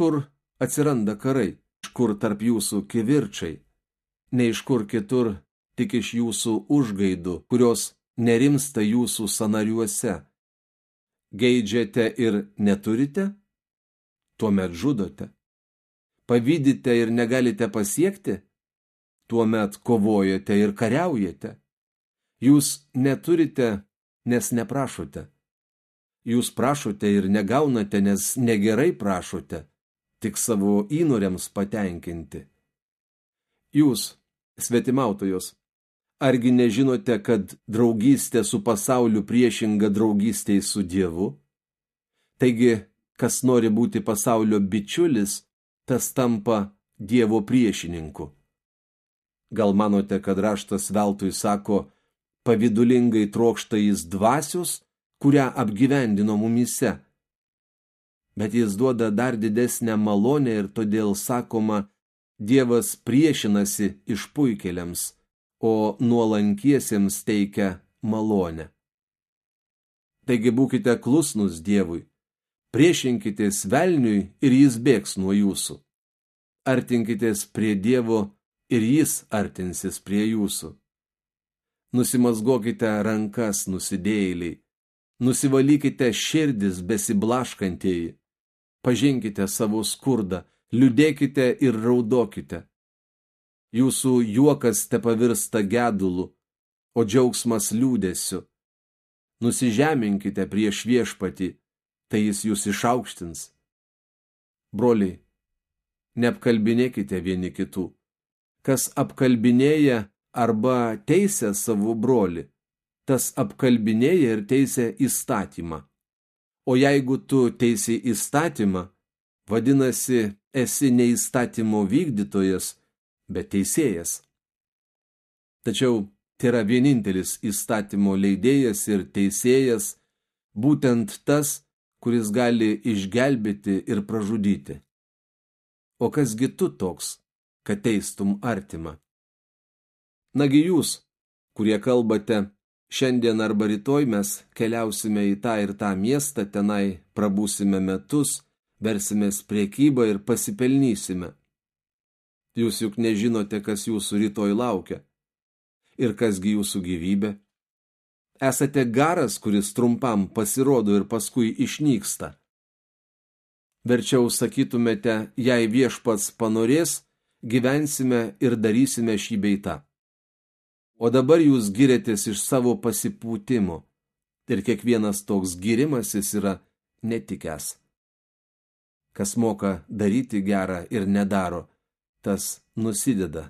kur atsiranda karai, iš kur tarp jūsų kivirčiai, ne iš kur kitur, tik iš jūsų užgaidų, kurios nerimsta jūsų sanariuose. Geidžiate ir neturite? Tuomet žudote. Pavydite ir negalite pasiekti? Tuomet kovojate ir kariaujate. Jūs neturite, nes neprašote. Jūs prašote ir negaunate, nes negerai prašote, tik savo įnoriams patenkinti. Jūs, svetimautojos, argi nežinote, kad draugystė su pasauliu priešinga draugystėj su Dievu? Taigi, kas nori būti pasaulio bičiulis, tas tampa Dievo priešininku. Gal manote, kad raštas veltui sako, pavidulingai trokšta jis dvasius, kurią apgyvendino mumise. Bet jis duoda dar didesnę malonę ir todėl sakoma, Dievas priešinasi išpuikeliams, o nuolankiesiems teikia malonę. Taigi būkite klusnus Dievui, priešinkitės velniui ir jis bėgs nuo jūsų. Artinkitės prie Dievo ir jis artinsis prie jūsų. Nusimazgokite rankas nusidėjėliai, Nusivalykite širdis besiblaškantieji, pažinkite savo skurdą, liūdėkite ir raudokite. Jūsų juokas te pavirsta gedulu, o džiaugsmas liūdėsiu. Nusižeminkite prieš viešpatį, tai jis jūs išaukštins. Broliai, neapkalbinėkite vieni kitų. Kas apkalbinėja arba teisė savo broli, tas apkalbinėja ir teisė įstatymą. O jeigu tu teisi įstatymą, vadinasi, esi ne įstatymo vykdytojas, bet teisėjas. Tačiau tai yra vienintelis įstatymo leidėjas ir teisėjas, būtent tas, kuris gali išgelbėti ir pražudyti. O kasgi tu toks, kad teistum artimą? Nagi jūs, kurie kalbate, Šiandien arba rytoj mes keliausime į tą ir tą miestą, tenai prabūsime metus, versimės priekybą ir pasipelnysime. Jūs juk nežinote, kas jūsų rytoj laukia. Ir kasgi jūsų gyvybė? Esate garas, kuris trumpam pasirodo ir paskui išnyksta. Verčiau sakytumėte, jei viešpats panorės, gyvensime ir darysime šį beitą. O dabar jūs girėtės iš savo pasipūtimo. Ir kiekvienas toks girimasis yra netikęs. Kas moka daryti gerą ir nedaro, tas nusideda